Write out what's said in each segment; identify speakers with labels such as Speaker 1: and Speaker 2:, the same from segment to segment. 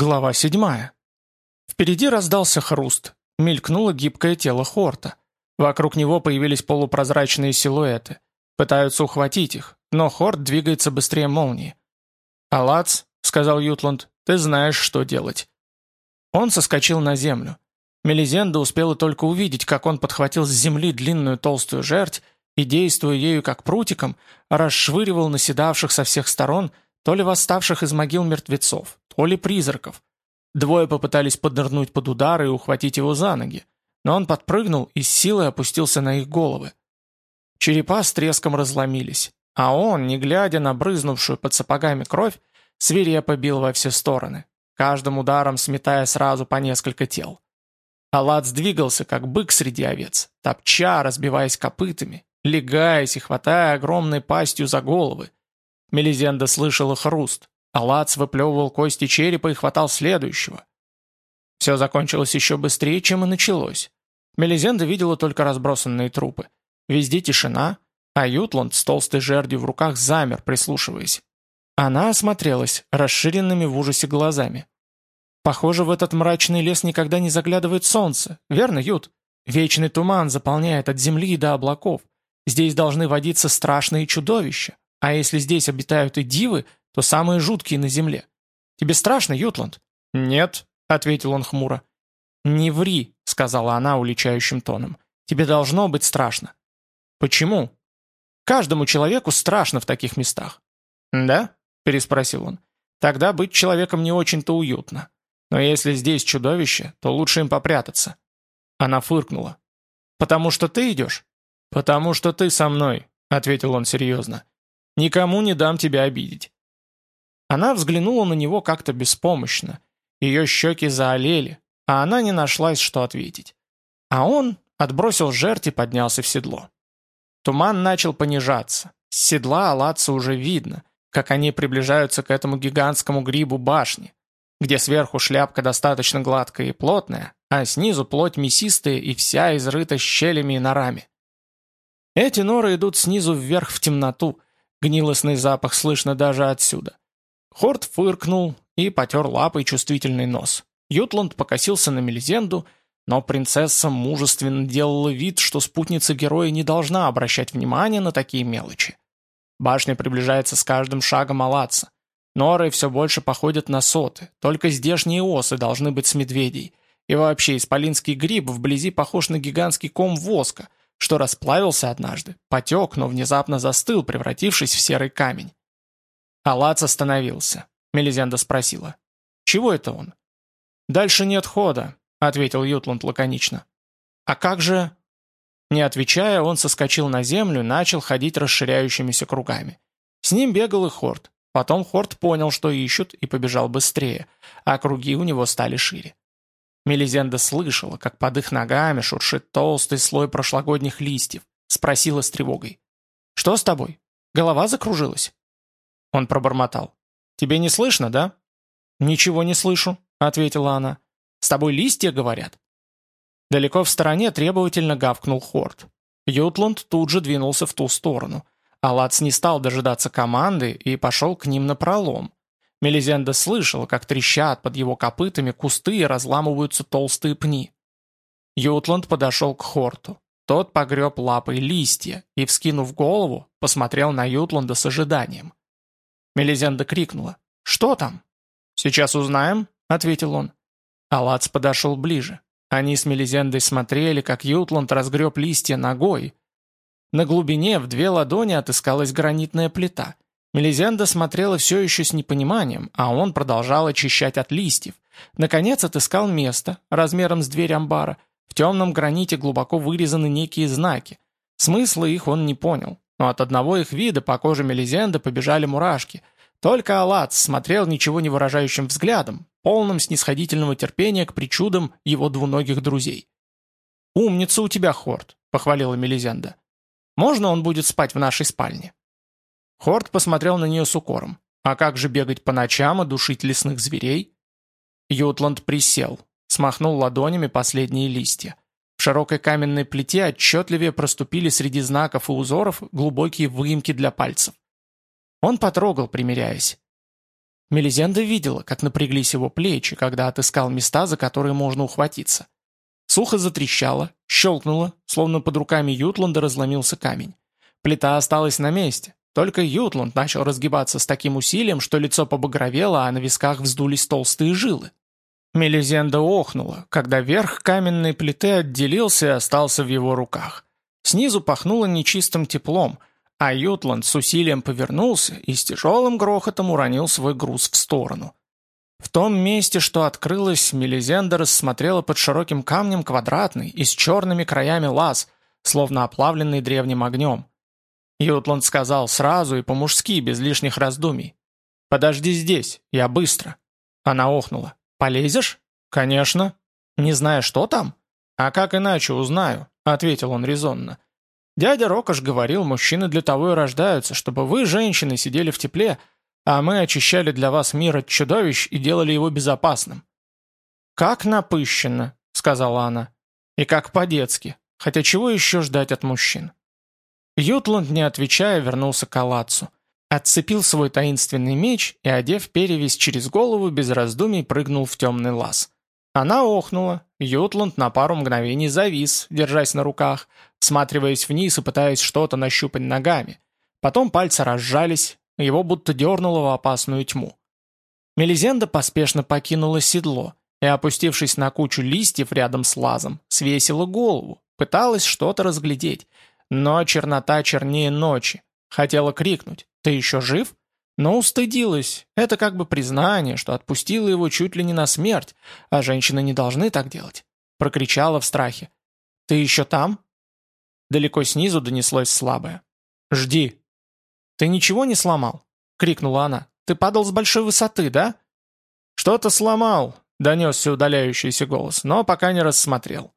Speaker 1: Глава седьмая. Впереди раздался хруст. Мелькнуло гибкое тело Хорта. Вокруг него появились полупрозрачные силуэты. Пытаются ухватить их, но Хорт двигается быстрее молнии. «Алац», — сказал Ютланд, — «ты знаешь, что делать». Он соскочил на землю. Мелизенда успела только увидеть, как он подхватил с земли длинную толстую жерть и, действуя ею как прутиком, расшвыривал наседавших со всех сторон, то ли восставших из могил мертвецов, то ли призраков. Двое попытались поднырнуть под удар и ухватить его за ноги, но он подпрыгнул и с силой опустился на их головы. Черепа с треском разломились, а он, не глядя на брызнувшую под сапогами кровь, свирепо бил во все стороны, каждым ударом сметая сразу по несколько тел. Аллат сдвигался, как бык среди овец, топча, разбиваясь копытами, легаясь и хватая огромной пастью за головы. Мелизенда слышала хруст. Алац выплевывал кости черепа и хватал следующего. Все закончилось еще быстрее, чем и началось. Мелизенда видела только разбросанные трупы. Везде тишина, а Ютланд с толстой жердью в руках замер, прислушиваясь. Она осмотрелась, расширенными в ужасе глазами. Похоже, в этот мрачный лес никогда не заглядывает солнце, верно, Ют? Вечный туман заполняет от земли до облаков. Здесь должны водиться страшные чудовища. А если здесь обитают и дивы, то самые жуткие на земле. Тебе страшно, Ютланд?» «Нет», — ответил он хмуро. «Не ври», — сказала она уличающим тоном. «Тебе должно быть страшно». «Почему?» «Каждому человеку страшно в таких местах». «Да?» — переспросил он. «Тогда быть человеком не очень-то уютно. Но если здесь чудовище, то лучше им попрятаться». Она фыркнула. «Потому что ты идешь?» «Потому что ты со мной», — ответил он серьезно. «Никому не дам тебя обидеть». Она взглянула на него как-то беспомощно. Ее щеки заолели, а она не нашлась, что ответить. А он отбросил жертв и поднялся в седло. Туман начал понижаться. С седла Алатца уже видно, как они приближаются к этому гигантскому грибу башни, где сверху шляпка достаточно гладкая и плотная, а снизу плоть мясистая и вся изрыта щелями и норами. Эти норы идут снизу вверх в темноту, гнилостный запах слышно даже отсюда. Хорт фыркнул и потер лапой чувствительный нос. Ютланд покосился на Мелизенду, но принцесса мужественно делала вид, что спутница героя не должна обращать внимания на такие мелочи. Башня приближается с каждым шагом Алатса. Норы все больше походят на соты, только здешние осы должны быть с медведей. И вообще, исполинский гриб вблизи похож на гигантский ком воска, что расплавился однажды, потек, но внезапно застыл, превратившись в серый камень. Алац остановился. Мелизенда спросила. «Чего это он?» «Дальше нет хода», — ответил Ютланд лаконично. «А как же...» Не отвечая, он соскочил на землю начал ходить расширяющимися кругами. С ним бегал и Хорт. Потом Хорт понял, что ищут, и побежал быстрее, а круги у него стали шире. Мелизенда слышала, как под их ногами шуршит толстый слой прошлогодних листьев. Спросила с тревогой. «Что с тобой? Голова закружилась?» Он пробормотал. «Тебе не слышно, да?» «Ничего не слышу», — ответила она. «С тобой листья говорят?» Далеко в стороне требовательно гавкнул Хорт. Ютланд тут же двинулся в ту сторону. Алац не стал дожидаться команды и пошел к ним на пролом. Мелизенда слышала, как трещат под его копытами кусты и разламываются толстые пни. Ютланд подошел к Хорту. Тот погреб лапой листья и, вскинув голову, посмотрел на Ютланда с ожиданием. Мелизенда крикнула. «Что там?» «Сейчас узнаем», — ответил он. Алац подошел ближе. Они с Мелизендой смотрели, как Ютланд разгреб листья ногой. На глубине в две ладони отыскалась гранитная плита. Мелизенда смотрела все еще с непониманием, а он продолжал очищать от листьев. Наконец отыскал место, размером с дверь амбара. В темном граните глубоко вырезаны некие знаки. Смысла их он не понял но от одного их вида по коже Мелизенды побежали мурашки. Только Алац смотрел ничего не выражающим взглядом, полным снисходительного терпения к причудам его двуногих друзей. «Умница у тебя, Хорт», — похвалила Мелизенда. «Можно он будет спать в нашей спальне?» Хорт посмотрел на нее с укором. «А как же бегать по ночам и душить лесных зверей?» Ютланд присел, смахнул ладонями последние листья. В широкой каменной плите отчетливее проступили среди знаков и узоров глубокие выемки для пальцев. Он потрогал, примиряясь. Мелизенда видела, как напряглись его плечи, когда отыскал места, за которые можно ухватиться. Сухо затрещало, щелкнуло, словно под руками Ютланда разломился камень. Плита осталась на месте, только Ютланд начал разгибаться с таким усилием, что лицо побагровело, а на висках вздулись толстые жилы. Мелизенда охнула, когда верх каменной плиты отделился и остался в его руках. Снизу пахнуло нечистым теплом, а Ютланд с усилием повернулся и с тяжелым грохотом уронил свой груз в сторону. В том месте, что открылось, Мелизенда рассмотрела под широким камнем квадратный и с черными краями лаз, словно оплавленный древним огнем. Ютланд сказал сразу и по-мужски, без лишних раздумий. «Подожди здесь, я быстро». Она охнула. «Полезешь?» «Конечно». «Не зная, что там?» «А как иначе узнаю?» — ответил он резонно. «Дядя Рокош говорил, мужчины для того и рождаются, чтобы вы, женщины, сидели в тепле, а мы очищали для вас мир от чудовищ и делали его безопасным». «Как напыщенно», — сказала она. «И как по-детски. Хотя чего еще ждать от мужчин?» Ютланд, не отвечая, вернулся к Алацу. Отцепил свой таинственный меч и, одев перевязь через голову, без раздумий прыгнул в темный лаз. Она охнула. Ютланд на пару мгновений завис, держась на руках, всматриваясь вниз и пытаясь что-то нащупать ногами. Потом пальцы разжались, его будто дернуло в опасную тьму. Мелизенда поспешно покинула седло и, опустившись на кучу листьев рядом с лазом, свесила голову, пыталась что-то разглядеть, но чернота чернее ночи. Хотела крикнуть «Ты еще жив?» Но устыдилась. Это как бы признание, что отпустила его чуть ли не на смерть, а женщины не должны так делать. Прокричала в страхе. «Ты еще там?» Далеко снизу донеслось слабое. «Жди». «Ты ничего не сломал?» — крикнула она. «Ты падал с большой высоты, да?» «Что-то сломал», — донесся удаляющийся голос, но пока не рассмотрел.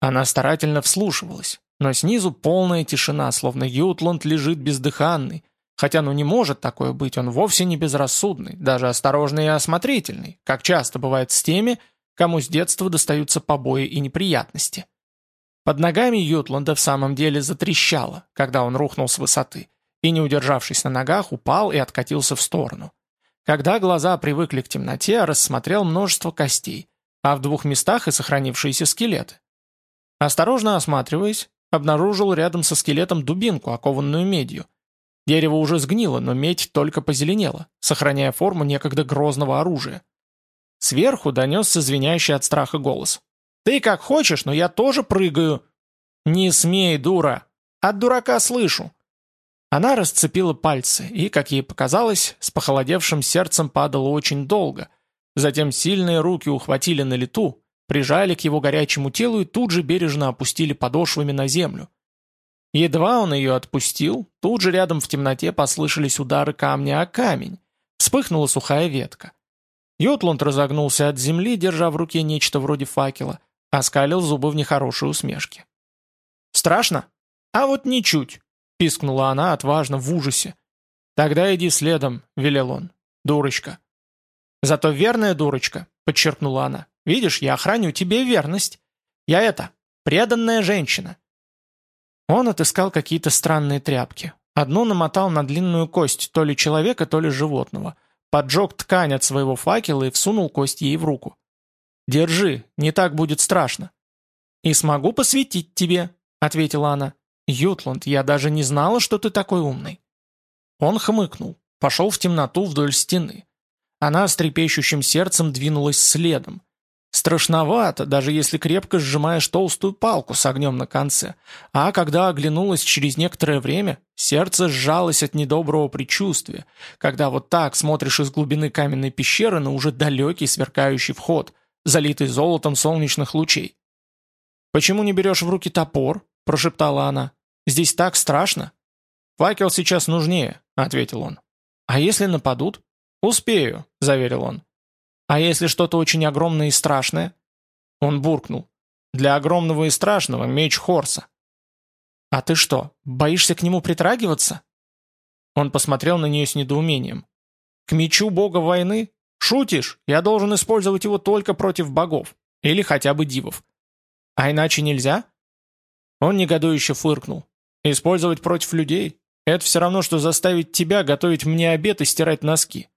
Speaker 1: Она старательно вслушивалась. Но снизу полная тишина, словно Ютланд лежит бездыханный. Хотя ну не может такое быть, он вовсе не безрассудный, даже осторожный и осмотрительный, как часто бывает с теми, кому с детства достаются побои и неприятности. Под ногами Ютланда в самом деле затрещало, когда он рухнул с высоты, и, не удержавшись на ногах, упал и откатился в сторону. Когда глаза привыкли к темноте, рассмотрел множество костей, а в двух местах и сохранившиеся скелеты. Осторожно осматриваясь, Обнаружил рядом со скелетом дубинку, окованную медью. Дерево уже сгнило, но медь только позеленела, сохраняя форму некогда грозного оружия. Сверху донесся звенящий от страха голос. «Ты как хочешь, но я тоже прыгаю!» «Не смей, дура! От дурака слышу!» Она расцепила пальцы и, как ей показалось, с похолодевшим сердцем падала очень долго. Затем сильные руки ухватили на лету, прижали к его горячему телу и тут же бережно опустили подошвами на землю. Едва он ее отпустил, тут же рядом в темноте послышались удары камня о камень. Вспыхнула сухая ветка. Йотланд разогнулся от земли, держа в руке нечто вроде факела, оскалил зубы в нехорошей усмешке. «Страшно? А вот ничуть!» — пискнула она отважно в ужасе. «Тогда иди следом», — велел он. «Дурочка». «Зато верная дурочка», — подчеркнула она. Видишь, я охраню тебе верность. Я это, преданная женщина». Он отыскал какие-то странные тряпки. Одну намотал на длинную кость то ли человека, то ли животного. Поджег ткань от своего факела и всунул кость ей в руку. «Держи, не так будет страшно». «И смогу посвятить тебе», — ответила она. «Ютланд, я даже не знала, что ты такой умный». Он хмыкнул, пошел в темноту вдоль стены. Она с трепещущим сердцем двинулась следом. Страшновато, даже если крепко сжимаешь толстую палку с огнем на конце. А когда оглянулась через некоторое время, сердце сжалось от недоброго предчувствия, когда вот так смотришь из глубины каменной пещеры на уже далекий сверкающий вход, залитый золотом солнечных лучей. «Почему не берешь в руки топор?» – прошептала она. «Здесь так страшно». «Факел сейчас нужнее», – ответил он. «А если нападут?» «Успею», – заверил он. А если что-то очень огромное и страшное? Он буркнул. Для огромного и страшного меч Хорса. А ты что, боишься к нему притрагиваться? Он посмотрел на нее с недоумением. К мечу бога войны? Шутишь? Я должен использовать его только против богов. Или хотя бы дивов. А иначе нельзя? Он негодующе фыркнул. Использовать против людей? Это все равно, что заставить тебя готовить мне обед и стирать носки.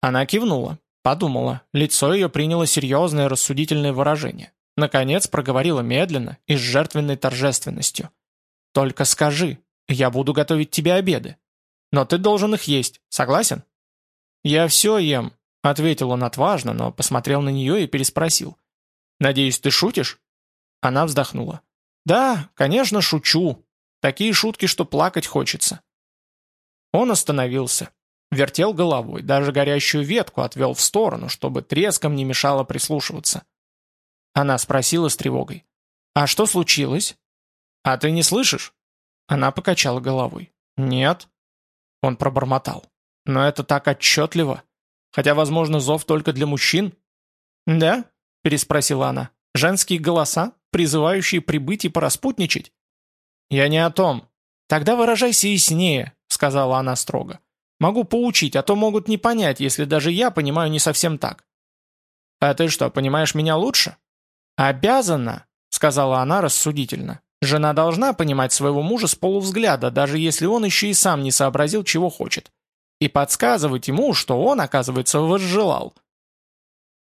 Speaker 1: Она кивнула, подумала, лицо ее приняло серьезное рассудительное выражение. Наконец проговорила медленно и с жертвенной торжественностью. «Только скажи, я буду готовить тебе обеды. Но ты должен их есть, согласен?» «Я все ем», — ответил он отважно, но посмотрел на нее и переспросил. «Надеюсь, ты шутишь?» Она вздохнула. «Да, конечно, шучу. Такие шутки, что плакать хочется». Он остановился, вертел головой, даже горящую ветку отвел в сторону, чтобы треском не мешало прислушиваться. Она спросила с тревогой. «А что случилось?» «А ты не слышишь?» Она покачала головой. «Нет». Он пробормотал. «Но это так отчетливо. Хотя, возможно, зов только для мужчин?» «Да?» – переспросила она. «Женские голоса, призывающие прибыть и пораспутничать?» «Я не о том. Тогда выражайся яснее», — сказала она строго. «Могу поучить, а то могут не понять, если даже я понимаю не совсем так». «А ты что, понимаешь меня лучше?» «Обязана», — сказала она рассудительно. «Жена должна понимать своего мужа с полувзгляда, даже если он еще и сам не сообразил, чего хочет. И подсказывать ему, что он, оказывается, возжелал».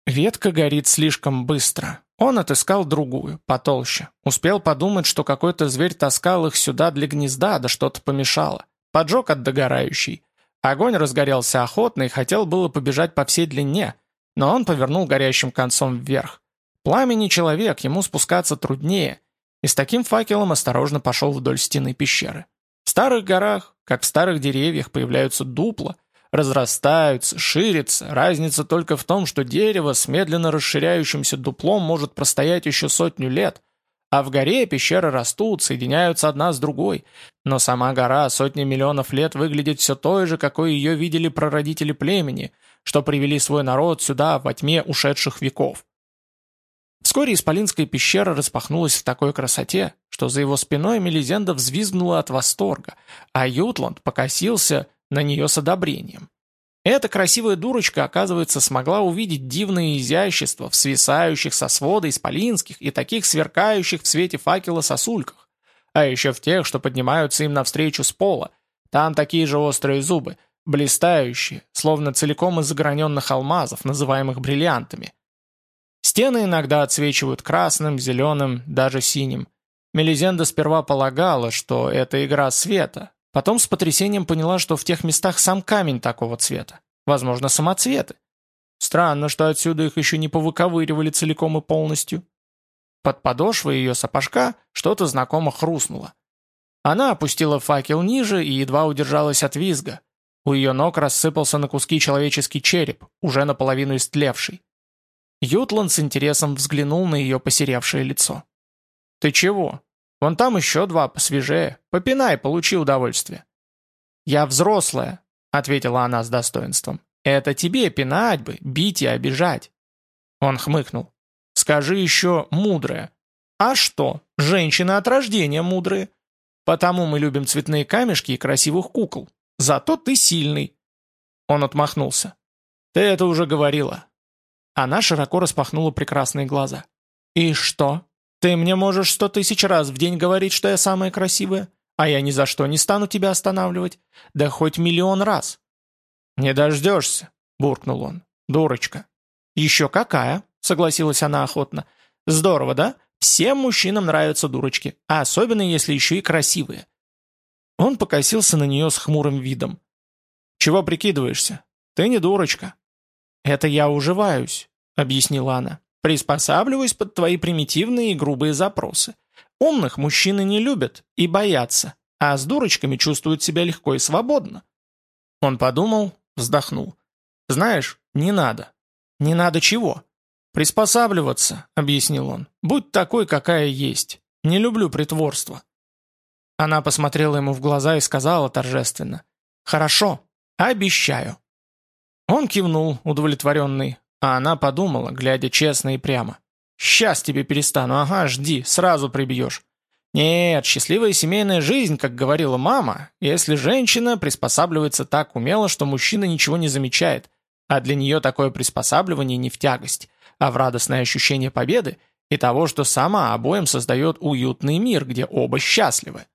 Speaker 1: Ветка горит слишком быстро. Он отыскал другую, потолще. Успел подумать, что какой-то зверь таскал их сюда для гнезда, да что-то помешало. Поджег от догорающей. Огонь разгорелся охотно и хотел было побежать по всей длине, но он повернул горящим концом вверх. Пламени человек, ему спускаться труднее, и с таким факелом осторожно пошел вдоль стены пещеры. В старых горах, как в старых деревьях, появляются дупла, разрастаются, ширятся. Разница только в том, что дерево с медленно расширяющимся дуплом может простоять еще сотню лет, а в горе пещеры растут, соединяются одна с другой. Но сама гора сотни миллионов лет выглядит все той же, какой ее видели прародители племени, что привели свой народ сюда во тьме ушедших веков. Вскоре Исполинская пещера распахнулась в такой красоте, что за его спиной Мелизенда взвизгнула от восторга, а Ютланд покосился на нее с одобрением. Эта красивая дурочка, оказывается, смогла увидеть дивное изящество в свисающих со свода исполинских и таких сверкающих в свете факела сосульках, а еще в тех, что поднимаются им навстречу с пола. Там такие же острые зубы, блистающие, словно целиком из заграненных алмазов, называемых бриллиантами. Стены иногда отсвечивают красным, зеленым, даже синим. Мелизенда сперва полагала, что это игра света, Потом с потрясением поняла, что в тех местах сам камень такого цвета. Возможно, самоцветы. Странно, что отсюда их еще не повыковыривали целиком и полностью. Под подошвой ее сапожка что-то знакомо хрустнуло. Она опустила факел ниже и едва удержалась от визга. У ее ног рассыпался на куски человеческий череп, уже наполовину истлевший. Ютланд с интересом взглянул на ее посеревшее лицо. «Ты чего?» Вон там еще два посвежее. Попинай, получи удовольствие». «Я взрослая», — ответила она с достоинством. «Это тебе пинать бы, бить и обижать». Он хмыкнул. «Скажи еще мудрая». «А что? Женщины от рождения мудрые. Потому мы любим цветные камешки и красивых кукол. Зато ты сильный». Он отмахнулся. «Ты это уже говорила». Она широко распахнула прекрасные глаза. «И что? Ты мне можешь сто тысяч раз в день говорить, что я самая красивая, а я ни за что не стану тебя останавливать. Да хоть миллион раз». «Не дождешься», — буркнул он. «Дурочка». «Еще какая?» — согласилась она охотно. «Здорово, да? Всем мужчинам нравятся дурочки, а особенно если еще и красивые». Он покосился на нее с хмурым видом. «Чего прикидываешься? Ты не дурочка». «Это я уживаюсь», — объяснила она. Приспосабливаюсь под твои примитивные и грубые запросы. Умных мужчины не любят и боятся, а с дурочками чувствуют себя легко и свободно. Он подумал, вздохнул. Знаешь, не надо. Не надо чего? Приспосабливаться, объяснил он. Будь такой, какая есть. Не люблю притворство. Она посмотрела ему в глаза и сказала торжественно. «Хорошо, обещаю». Он кивнул, удовлетворенный, а она подумала, глядя честно и прямо. «Сейчас тебе перестану, ага, жди, сразу прибьешь». Нет, счастливая семейная жизнь, как говорила мама, если женщина приспосабливается так умело, что мужчина ничего не замечает, а для нее такое приспосабливание не в тягость, а в радостное ощущение победы и того, что сама обоим создает уютный мир, где оба счастливы.